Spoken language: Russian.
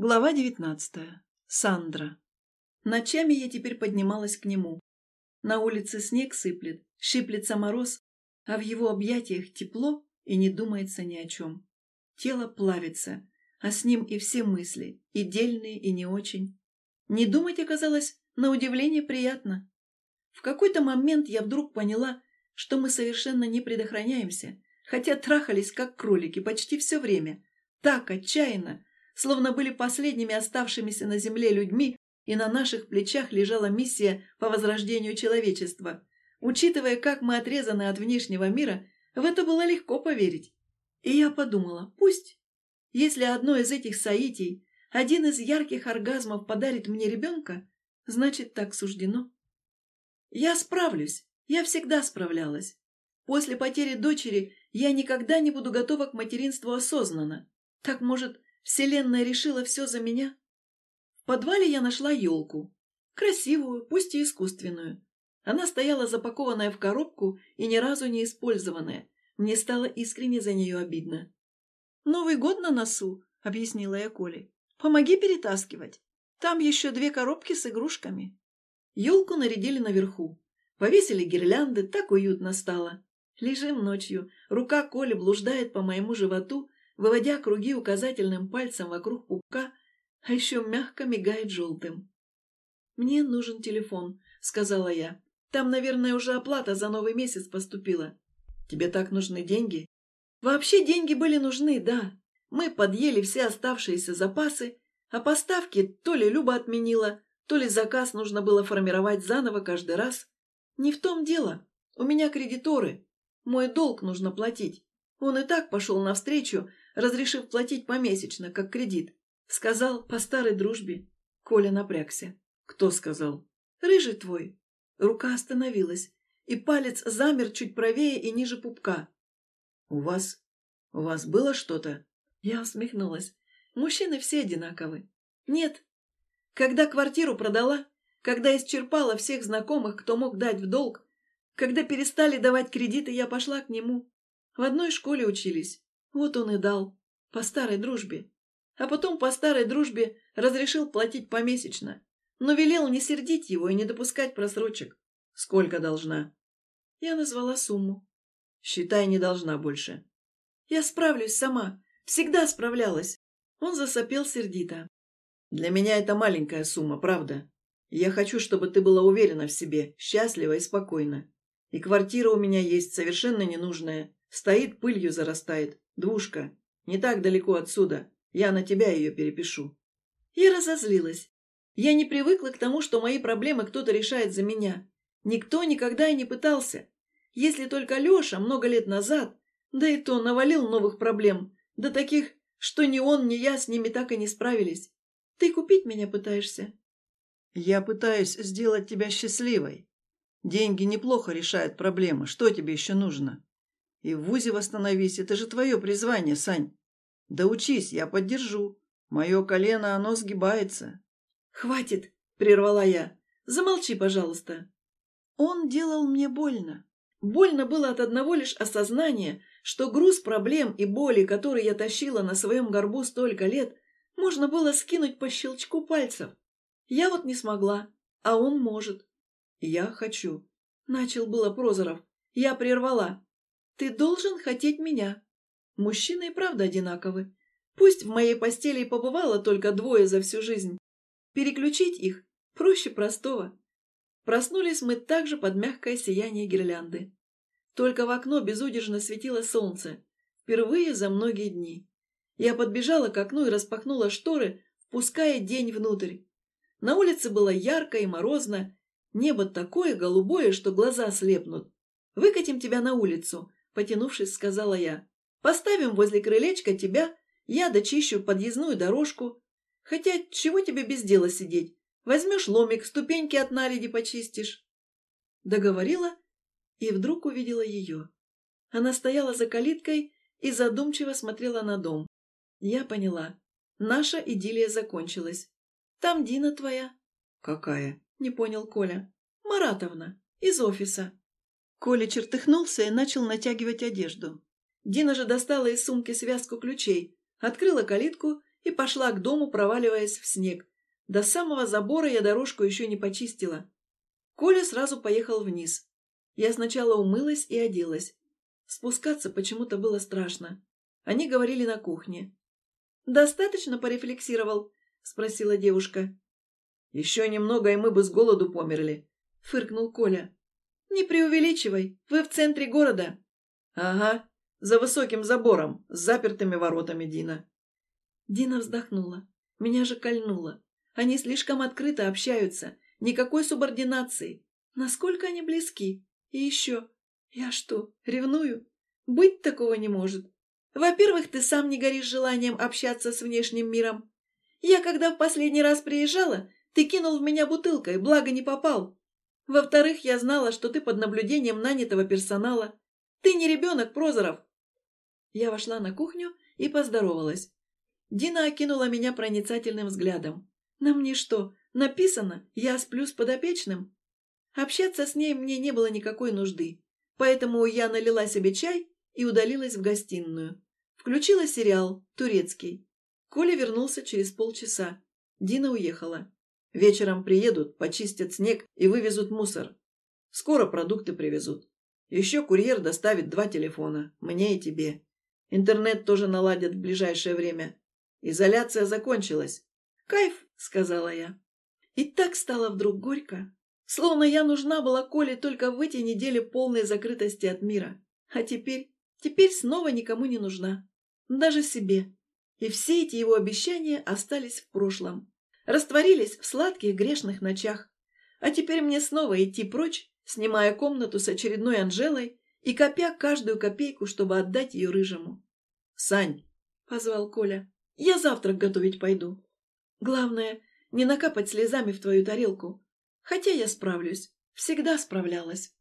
Глава девятнадцатая. Сандра. Ночами я теперь поднималась к нему. На улице снег сыплет, шиплется мороз, а в его объятиях тепло и не думается ни о чем. Тело плавится, а с ним и все мысли, и дельные, и не очень. Не думать оказалось на удивление приятно. В какой-то момент я вдруг поняла, что мы совершенно не предохраняемся, хотя трахались как кролики почти все время, так отчаянно, словно были последними оставшимися на земле людьми, и на наших плечах лежала миссия по возрождению человечества. Учитывая, как мы отрезаны от внешнего мира, в это было легко поверить. И я подумала, пусть. Если одно из этих соитий, один из ярких оргазмов подарит мне ребенка, значит, так суждено. Я справлюсь, я всегда справлялась. После потери дочери я никогда не буду готова к материнству осознанно. Так, может, Вселенная решила все за меня. В подвале я нашла елку. Красивую, пусть и искусственную. Она стояла запакованная в коробку и ни разу не использованная. Мне стало искренне за нее обидно. «Новый год на носу», — объяснила я Коле. «Помоги перетаскивать. Там еще две коробки с игрушками». Елку нарядили наверху. Повесили гирлянды, так уютно стало. Лежим ночью, рука Коли блуждает по моему животу, выводя круги указательным пальцем вокруг пупка, а еще мягко мигает желтым. «Мне нужен телефон», — сказала я. «Там, наверное, уже оплата за новый месяц поступила». «Тебе так нужны деньги?» «Вообще деньги были нужны, да. Мы подъели все оставшиеся запасы, а поставки то ли Люба отменила, то ли заказ нужно было формировать заново каждый раз. Не в том дело. У меня кредиторы. Мой долг нужно платить. Он и так пошел навстречу, разрешив платить помесячно, как кредит. Сказал по старой дружбе. Коля напрягся. Кто сказал? Рыжий твой. Рука остановилась, и палец замер чуть правее и ниже пупка. У вас... у вас было что-то? Я усмехнулась. Мужчины все одинаковы. Нет. Когда квартиру продала, когда исчерпала всех знакомых, кто мог дать в долг, когда перестали давать кредиты, я пошла к нему. В одной школе учились. Вот он и дал. По старой дружбе. А потом по старой дружбе разрешил платить помесячно. Но велел не сердить его и не допускать просрочек. Сколько должна? Я назвала сумму. Считай, не должна больше. Я справлюсь сама. Всегда справлялась. Он засопел сердито. Для меня это маленькая сумма, правда. Я хочу, чтобы ты была уверена в себе, счастлива и спокойна. И квартира у меня есть совершенно ненужная. Стоит, пылью зарастает. Двушка. Не так далеко отсюда. Я на тебя ее перепишу». Я разозлилась. Я не привыкла к тому, что мои проблемы кто-то решает за меня. Никто никогда и не пытался. Если только Леша много лет назад, да и то навалил новых проблем, да таких, что ни он, ни я с ними так и не справились. Ты купить меня пытаешься? Я пытаюсь сделать тебя счастливой. Деньги неплохо решают проблемы. Что тебе еще нужно? И в ВУЗе восстановись, это же твое призвание, Сань. Да учись, я поддержу. Мое колено, оно сгибается. Хватит, прервала я. Замолчи, пожалуйста. Он делал мне больно. Больно было от одного лишь осознания, что груз проблем и боли, которые я тащила на своем горбу столько лет, можно было скинуть по щелчку пальцев. Я вот не смогла, а он может. Я хочу. Начал было Прозоров. Я прервала. Ты должен хотеть меня. Мужчины и правда одинаковы. Пусть в моей постели побывало только двое за всю жизнь. Переключить их проще простого. Проснулись мы также под мягкое сияние гирлянды. Только в окно безудержно светило солнце. Впервые за многие дни. Я подбежала к окну и распахнула шторы, впуская день внутрь. На улице было ярко и морозно. Небо такое голубое, что глаза слепнут. «Выкатим тебя на улицу», потянувшись, сказала я. «Поставим возле крылечка тебя, я дочищу подъездную дорожку. Хотя чего тебе без дела сидеть? Возьмешь ломик, ступеньки от наледи почистишь». Договорила и вдруг увидела ее. Она стояла за калиткой и задумчиво смотрела на дом. Я поняла. Наша идиллия закончилась. «Там Дина твоя». «Какая?» — не понял Коля. «Маратовна. Из офиса». Коля чертыхнулся и начал натягивать одежду. Дина же достала из сумки связку ключей, открыла калитку и пошла к дому, проваливаясь в снег. До самого забора я дорожку еще не почистила. Коля сразу поехал вниз. Я сначала умылась и оделась. Спускаться почему-то было страшно. Они говорили на кухне. «Достаточно порефлексировал?» — спросила девушка. «Еще немного, и мы бы с голоду померли», — фыркнул Коля. «Не преувеличивай, вы в центре города». «Ага, за высоким забором, с запертыми воротами, Дина». Дина вздохнула. Меня же кольнуло. Они слишком открыто общаются. Никакой субординации. Насколько они близки? И еще. Я что, ревную? Быть такого не может. Во-первых, ты сам не горишь желанием общаться с внешним миром. Я, когда в последний раз приезжала, ты кинул в меня бутылкой, благо не попал. Во-вторых, я знала, что ты под наблюдением нанятого персонала. Ты не ребенок, Прозоров. Я вошла на кухню и поздоровалась. Дина окинула меня проницательным взглядом. На мне что, написано «я сплю с подопечным»? Общаться с ней мне не было никакой нужды, поэтому я налила себе чай и удалилась в гостиную. Включила сериал «Турецкий». Коля вернулся через полчаса. Дина уехала. Вечером приедут, почистят снег и вывезут мусор. Скоро продукты привезут. Еще курьер доставит два телефона, мне и тебе. Интернет тоже наладят в ближайшее время. Изоляция закончилась. «Кайф!» — сказала я. И так стало вдруг горько. Словно я нужна была Коле только в эти недели полной закрытости от мира. А теперь, теперь снова никому не нужна. Даже себе. И все эти его обещания остались в прошлом. Растворились в сладких грешных ночах. А теперь мне снова идти прочь, снимая комнату с очередной Анжелой и копя каждую копейку, чтобы отдать ее рыжему. «Сань!» — позвал Коля. Я завтрак готовить пойду. Главное, не накапать слезами в твою тарелку. Хотя я справлюсь. Всегда справлялась.